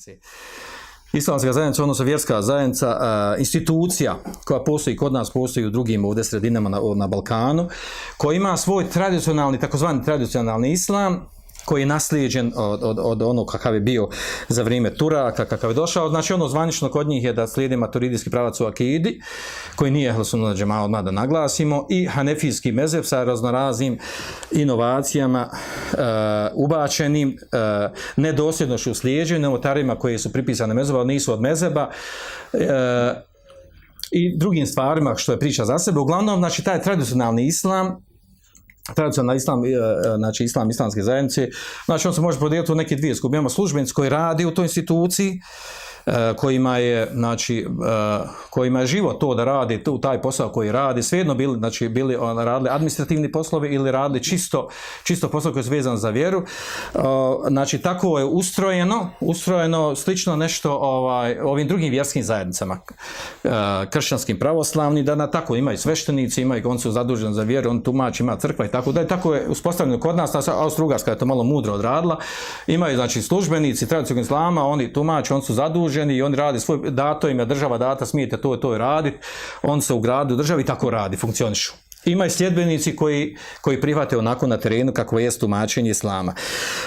zajednice. Islamska zajednica, odnosno vjerska zajednica, uh, institucija koja postoji kod nas, postoji u drugim ovdje sredinama na, na Balkanu, koja ima svoj tradicionalni, takozvani tradicionalni islam, koji je naslijeđen od, od, od onog kakav je bio za vrijeme Turaka, kakav je došao. Znači ono zvanično kod njih je da slijedi maturidijski pravac u Akidi, koji nije Hlasunnah džema odmah da naglasimo, i hanefijski mezev sa raznoraznim inovacijama uh, ubačenim, uh, nedosljednošću slijeđenju, novotarima koje su pripisane mezeba, nisu od mezeba, uh, i drugim stvarima što je priča za sebe. Uglavnom, znači, taj tradicionalni islam tradicionalni islam, e, e, znači islam islamske zajednice, znači on se može podijeliti u neke dvije skupine. Imamo službenici koji radi u toj instituciji, kojima je znači e, kojima je život to da radi tu taj posao koji radi svejedno bili znači bili radili administrativni poslovi ili radili čisto čisto posao koji je vezan za vjeru. E, znači tako je ustrojeno ustrojeno slično nešto ovaj ovim drugim vjerskim zajednicama kršćanskim pravoslavnim da na tako imaju sveštenici imaju on su zaduženi za vjeru on tumač ima crkva i tako da je tako je uspostavljeno kod nas Austrougarska je to malo mudro odradila. Imaju znači službenici tradicionalnog islama oni tumači on su zaduženi zaduženi i oni radi svoj, dato im je država data, smijete to i to raditi, on se u državi tako radi, funkcionišu. Ima i sljedbenici koji, koji prihvate onako na terenu kako je tumačenje islama.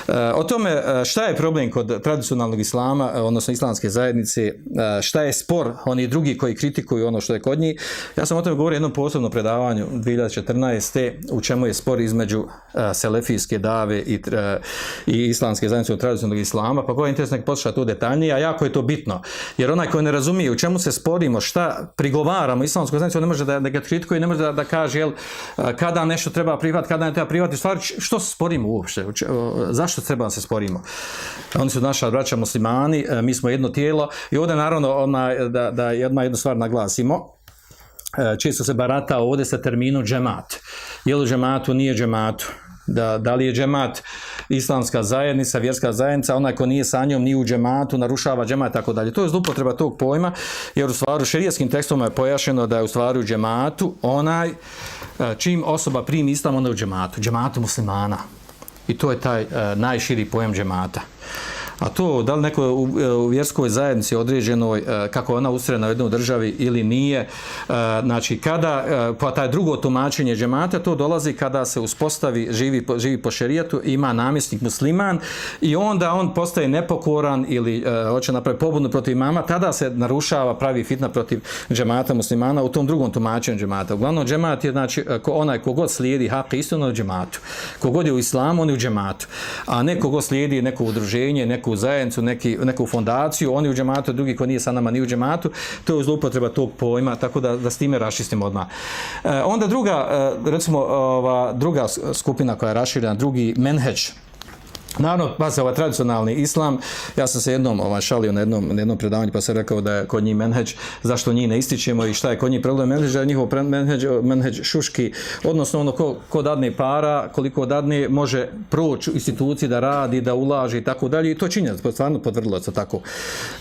E, o tome e, šta je problem kod tradicionalnog islama, e, odnosno islamske zajednice, šta je spor, oni drugi koji kritikuju ono što je kod njih, ja sam o tome govorio jednom posebnom predavanju 2014. u čemu je spor između selefijske dave i, i islamske zajednice od tradicionalnog islama, pa ko je interesno nek posluša to detaljnije, a jako je to bitno, jer onaj koji ne razumije u čemu se sporimo, šta prigovaramo islamskoj zajednici, on ne može da, da ga kritikuje, ne može da, da kaže jel, kada nešto treba prihvatiti, kada ne treba prihvatiti, stvari, što se sporimo uopšte, zašto treba da se sporimo? Oni su naša braća muslimani, e, mi smo jedno tijelo i ovdje naravno ona, da, da odmah jednu stvar naglasimo, e, čisto se barata ovdje sa terminu džemat. Je li džematu, nije džematu? Da, da li je džemat islamska zajednica, vjerska zajednica, onaj ko nije sa njom ni u džematu, narušava džemat tako dalje. To je zlupotreba tog pojma, jer u stvaru šerijskim tekstom je pojašeno da je u stvaru u džematu onaj e, čim osoba primi islam, onda je u džematu, džematu muslimana. I to je taj uh, najširi pojam džemata. A to, da li neko u, u vjerskoj zajednici određenoj, e, kako ona ustrojena u jednoj državi ili nije, e, znači kada, e, pa taj drugo tumačenje džemata, to dolazi kada se uspostavi, živi, živi po šerijatu, ima namjesnik musliman i onda on postaje nepokoran ili hoće napraviti pobudnu protiv imama, tada se narušava, pravi fitna protiv džemata muslimana u tom drugom tumačenju džemata. Uglavnom, džemat je znači onaj kogod slijedi hak istinu u džematu. Kogod je u islamu, on je u džematu. A neko kogod slijedi neko udruženje, neko zajednicu, neki, neku fondaciju, oni u džematu, drugi ko nije sa nama ni u džematu, to je zloupotreba tog pojma, tako da, da s time rašistimo odmah. E, onda druga, e, recimo, ova, druga skupina koja je raširena, drugi menheđ, Naravno, pa se ovaj tradicionalni islam, ja sam se jednom ovaj, šalio na jednom, na jednom predavanju pa sam rekao da je kod njih menheđ, zašto njih ne ističemo i šta je kod njih problem. Menheđa, njihov menheđ, menheđ šuški, odnosno ono ko, ko dadne para, koliko dadne, može proći u instituciji da radi, da ulaži i tako dalje. I to činja, stvarno potvrdilo se tako,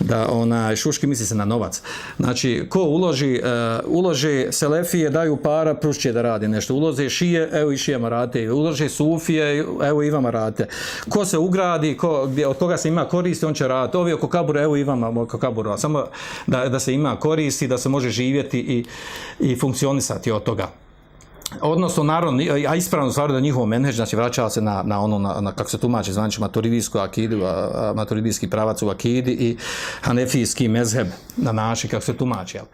da ona šuški misli se na novac. Znači, ko uloži, uh, uloži selefije, daju para, prušće da radi nešto, ulože šije, evo i šijama rate, ulože sufije, evo i vama rate. Ko se ugradi, ko, gdje, od koga se ima koristi, on će raditi. Ovi oko kabura, evo i vama oko kabura, samo da, da se ima koristi, da se može živjeti i, i funkcionisati od toga. Odnosno, naravno, a ispravno stvar da njihovo menheđ, znači vraćava se na, na ono, na, na kako se tumači, znači maturidijsku akidu, maturidijski pravac u akidi i hanefijski mezheb na naši, kako se tumači. Jel?